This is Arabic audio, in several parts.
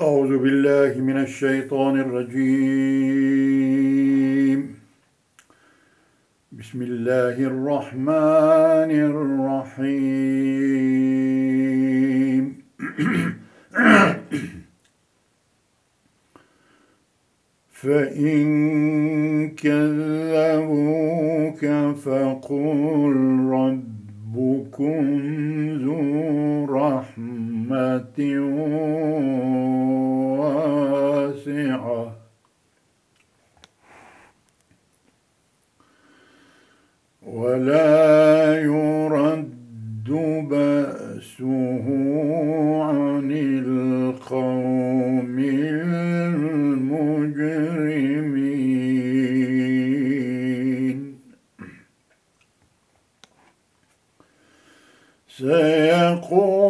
أعوذ بالله من الشيطان الرجيم. بسم الله الرحمن الرحيم. فإن كذبوك فقل ربكم ذو رحمة ولا يرد بأسه عن القوم المجرمين. سيقول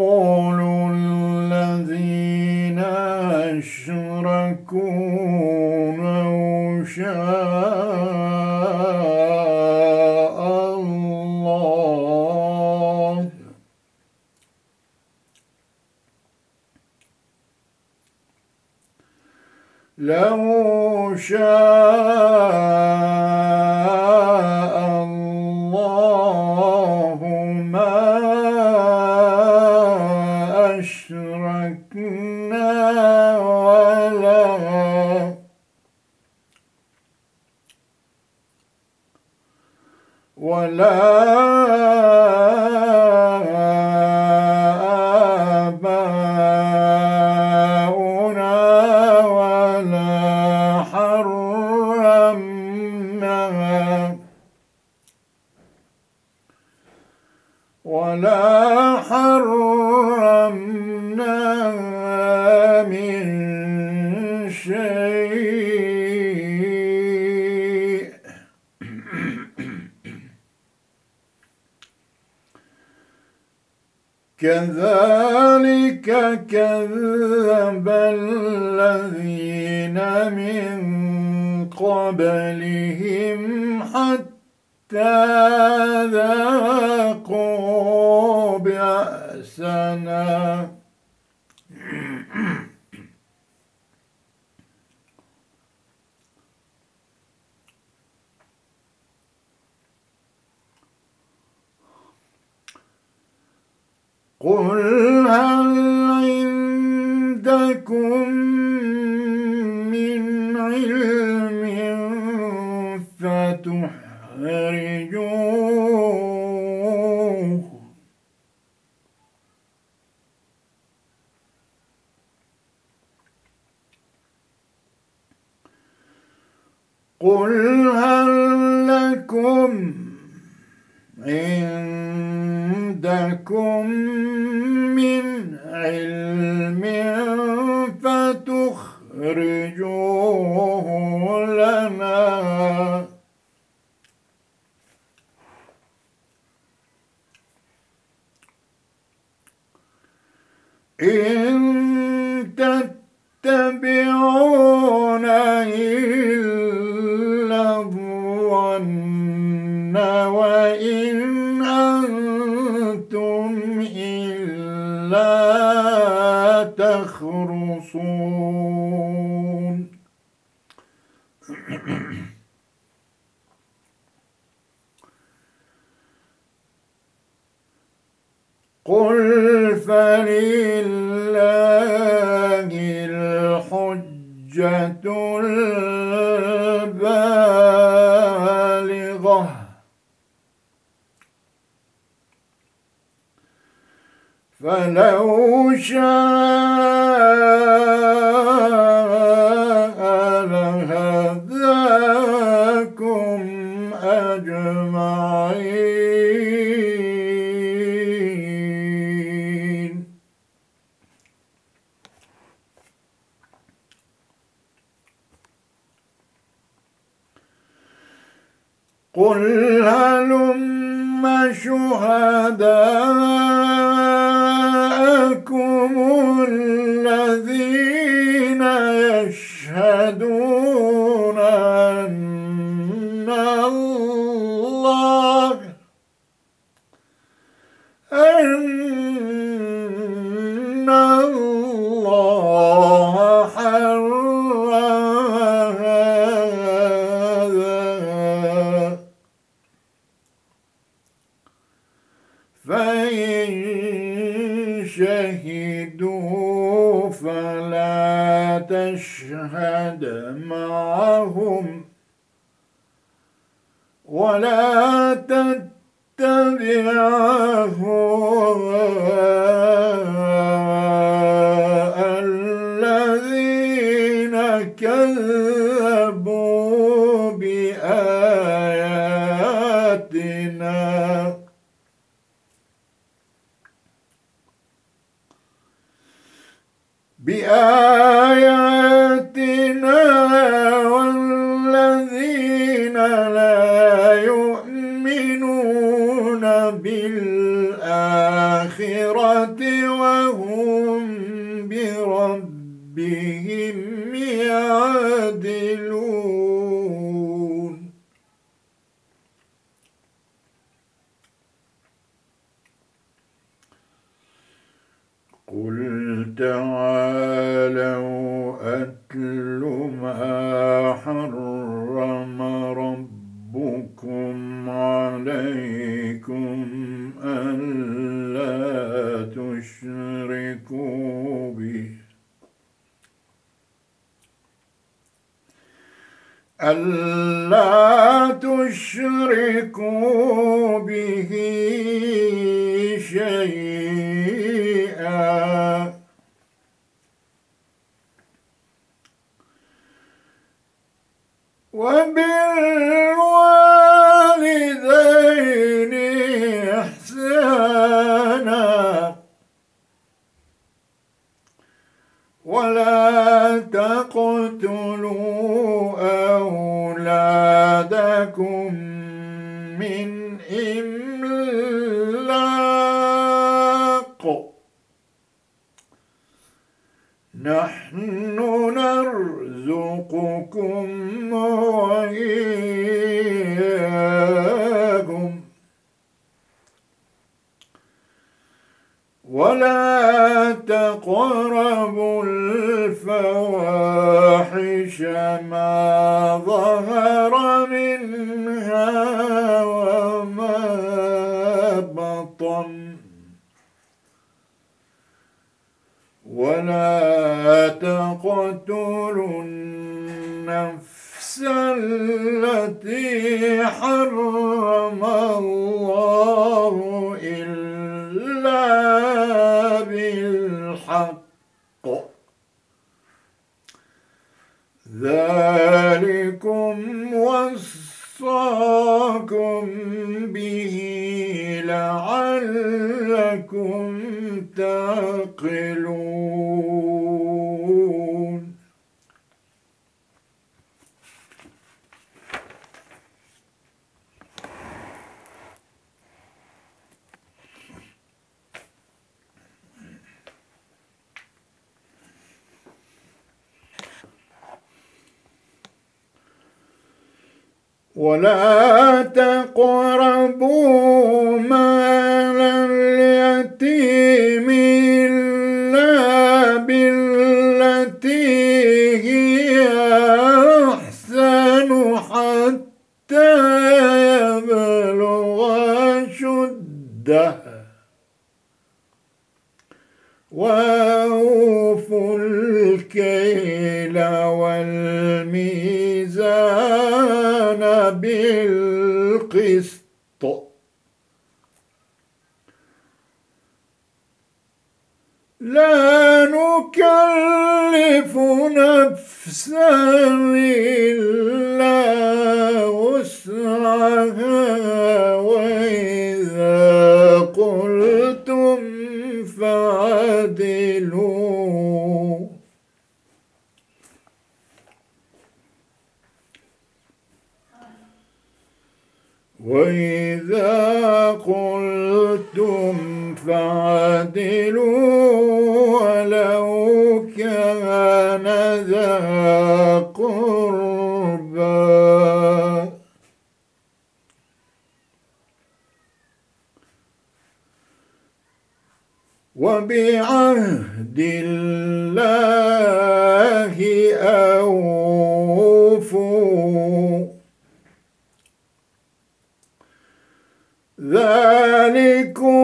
شاء الله ما أشركنا ولا ولا قل إن تتبعون إلا الظن وإن أنتم إلا تخرصون. قل فلله الحجة البالغة فلو شاء يؤمنون بالآخرة وهم بربهم يعدلون قل تعالوا أتل ما حرم ربكم عليكم ألا تشركوا به. ألا تشركوا به شيئا. وبالوالدين منها وما بطن. ولا تقتلوا النفس التي حرم الله إلا بالحق. ذلكم وصاكم به لعلكم تعقلون. ولا تقربوا أوفوا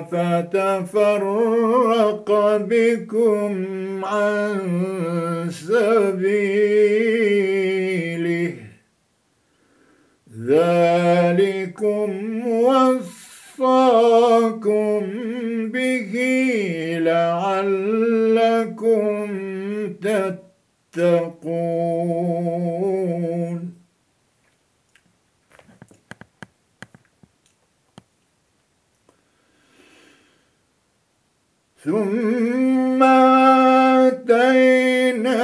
فتفرق بكم عن سبيله. ذلكم وصاكم به لعلكم تتقون. ثم آتينا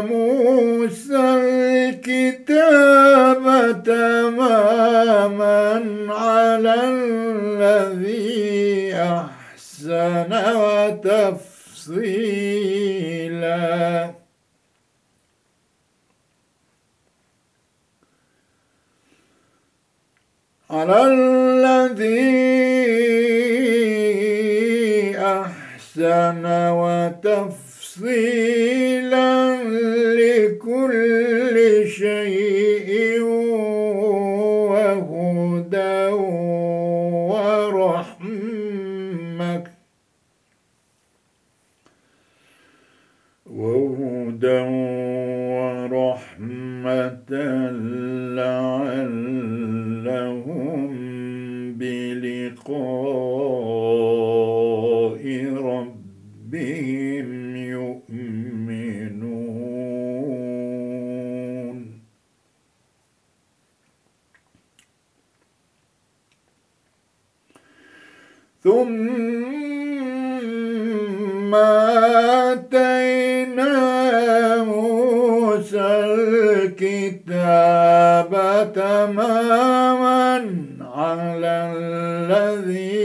موسى الكتاب تماما على الذي أحسن وتفصيلا. على الذي أحسن وتفصيلا لكل شيء وهدى ورحمة وهدى ورحمة لعلهم بلقاء ربهم يؤمنون ثم آتينا موسى الكتاب تماما على الذي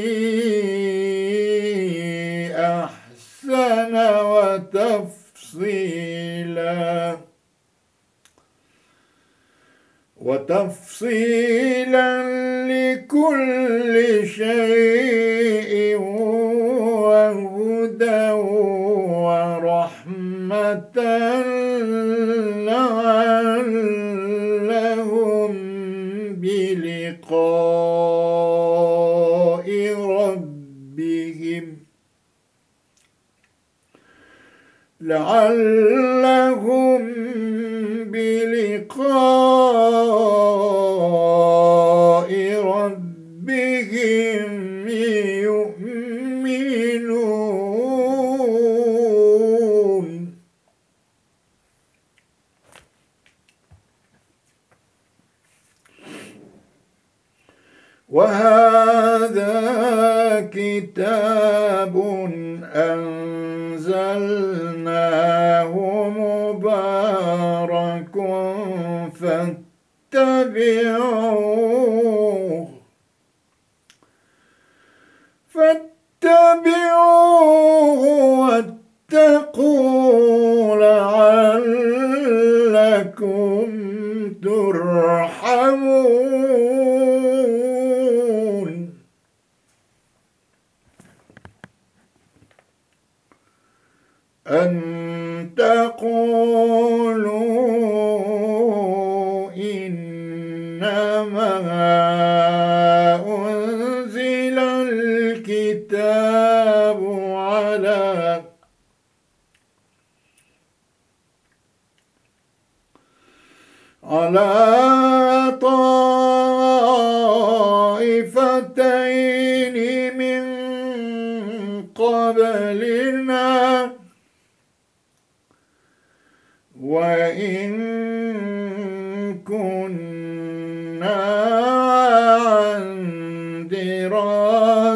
أحسن وتفصيلا. وتفصيلا لكل شيء لعلهم بلقاء ربهم. لعلهم بلقاء كتاب أنزلناه مبارك فاتبعوه فاتبعوه واتقوا لعلكم ترحمون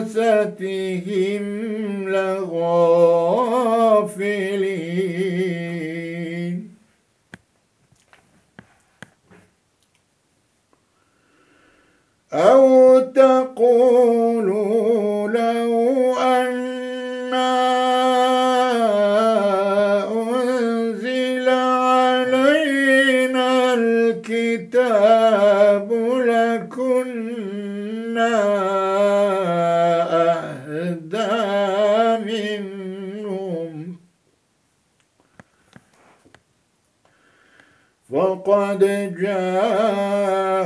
دراستهم لغافلين. أو تقولوا فقد جاءكم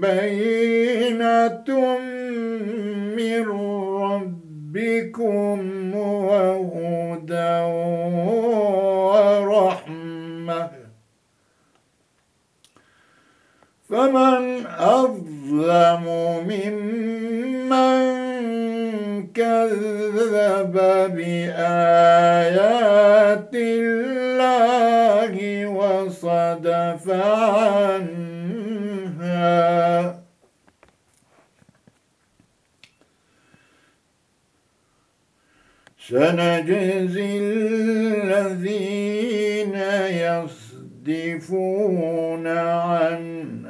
بينة من ربكم وهدى ورحمة. فمن أظلم ممن كذب بآيات الله وصدف عنها سنجزي الذين يصدفون عن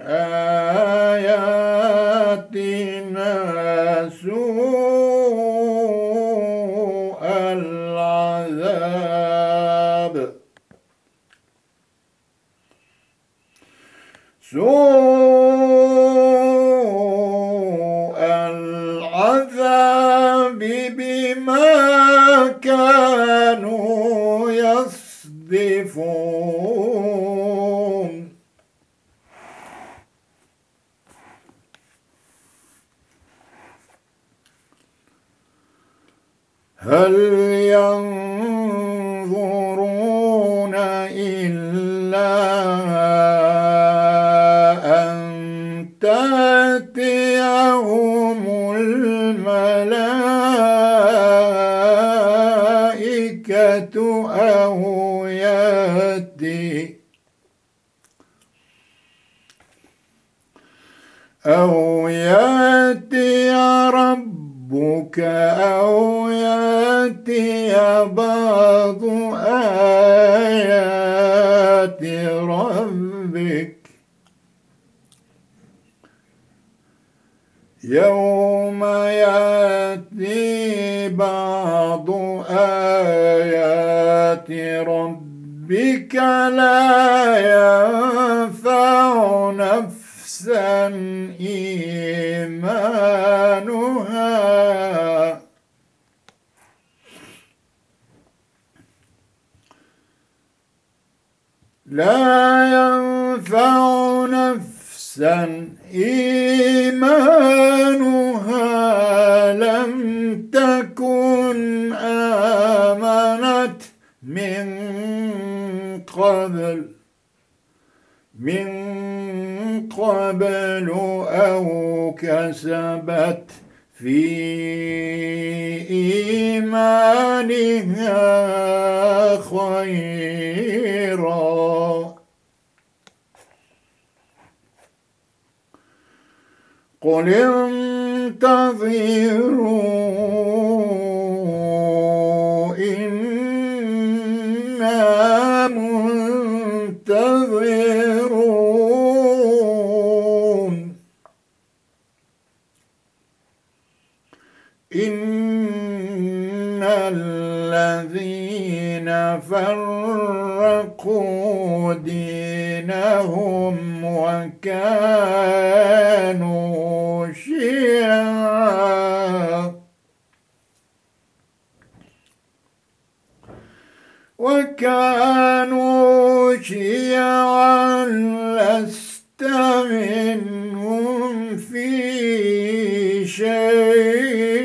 آياتنا. So ربك أو يأتي بعض آيات ربك. يوم يأتي بعض آيات ربك لا ينفع نفسا. إيمانها لا ينفع نفسا إيمانها لم تكن آمنت من قبل من قبل أو كسبت في إيمانها خيرا. قل انتظروا إنا منتظرون. إن الذين فرقوا دينهم وكانوا شيعا وكانوا شيعا لست منهم في شيء.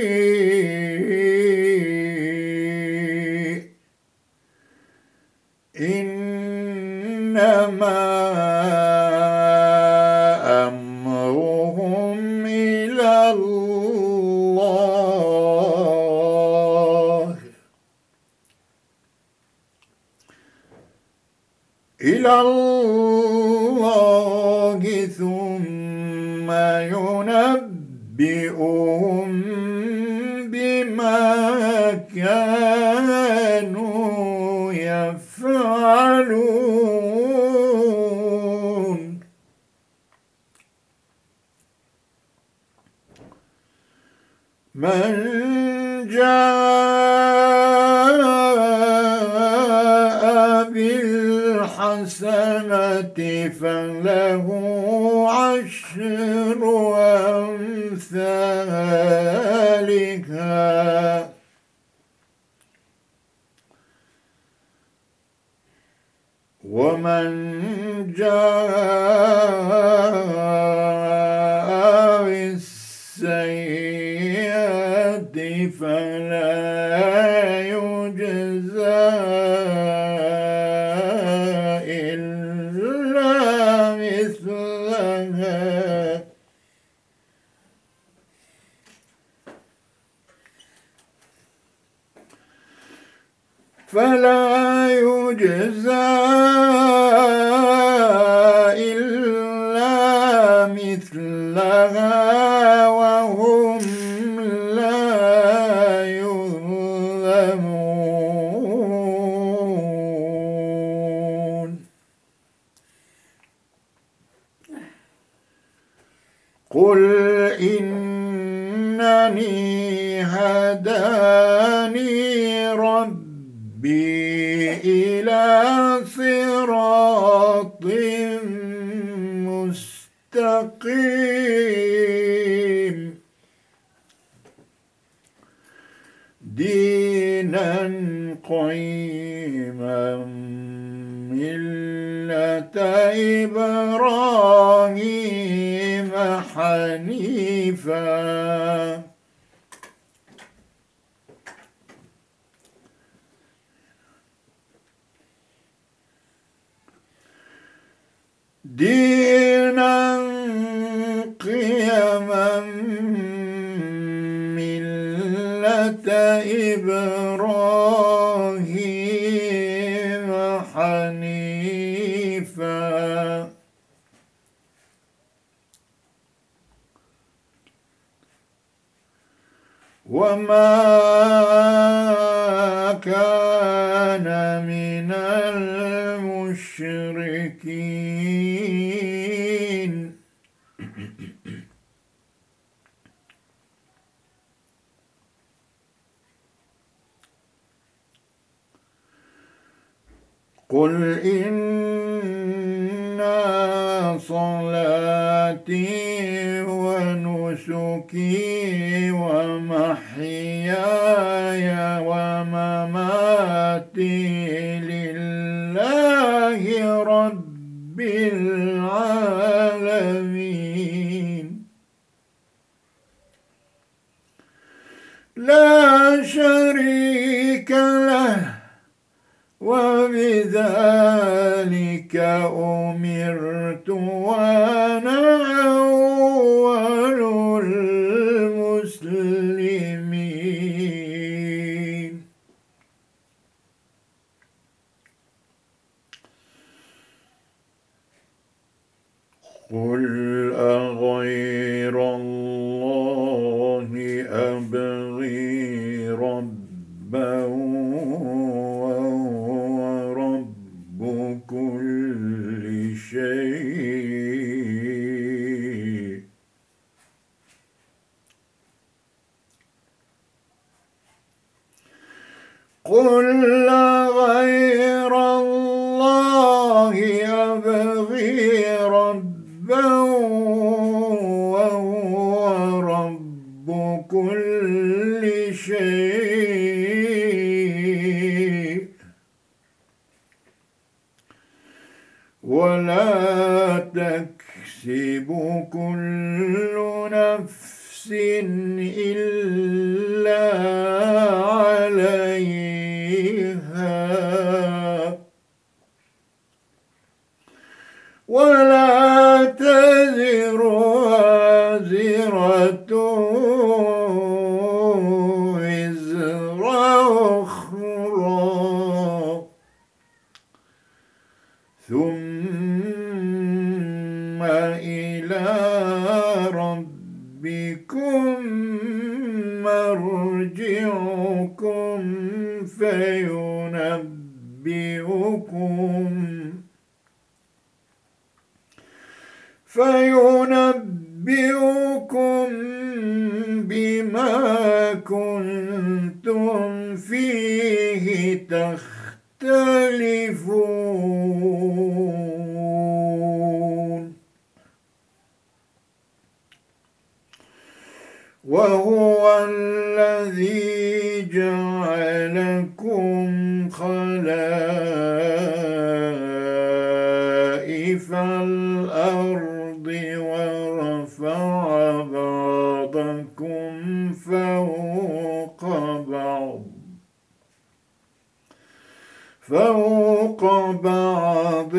إلى الله ثم ينبئهم بما كانوا يفعلون. من الحسنة فله عشر أمثالها ومن جاء فلا يجزى إلا مثلها. دينا قيما ملة إبراهيم حنيفاً. دينا وما كان من المشركين قل إن صلاتي ونسكي ومحياي ومماتي لله رب العالمين. لا شريك له وبذلك أمرت وأنا أول ولا تكسب كل نفس إلا عليه ولا فينبئكم فينبئكم بما كنتم فيه تختلفون. وهو خلائف الأرض ورفع بعضكم فوق بعض. فوق بعض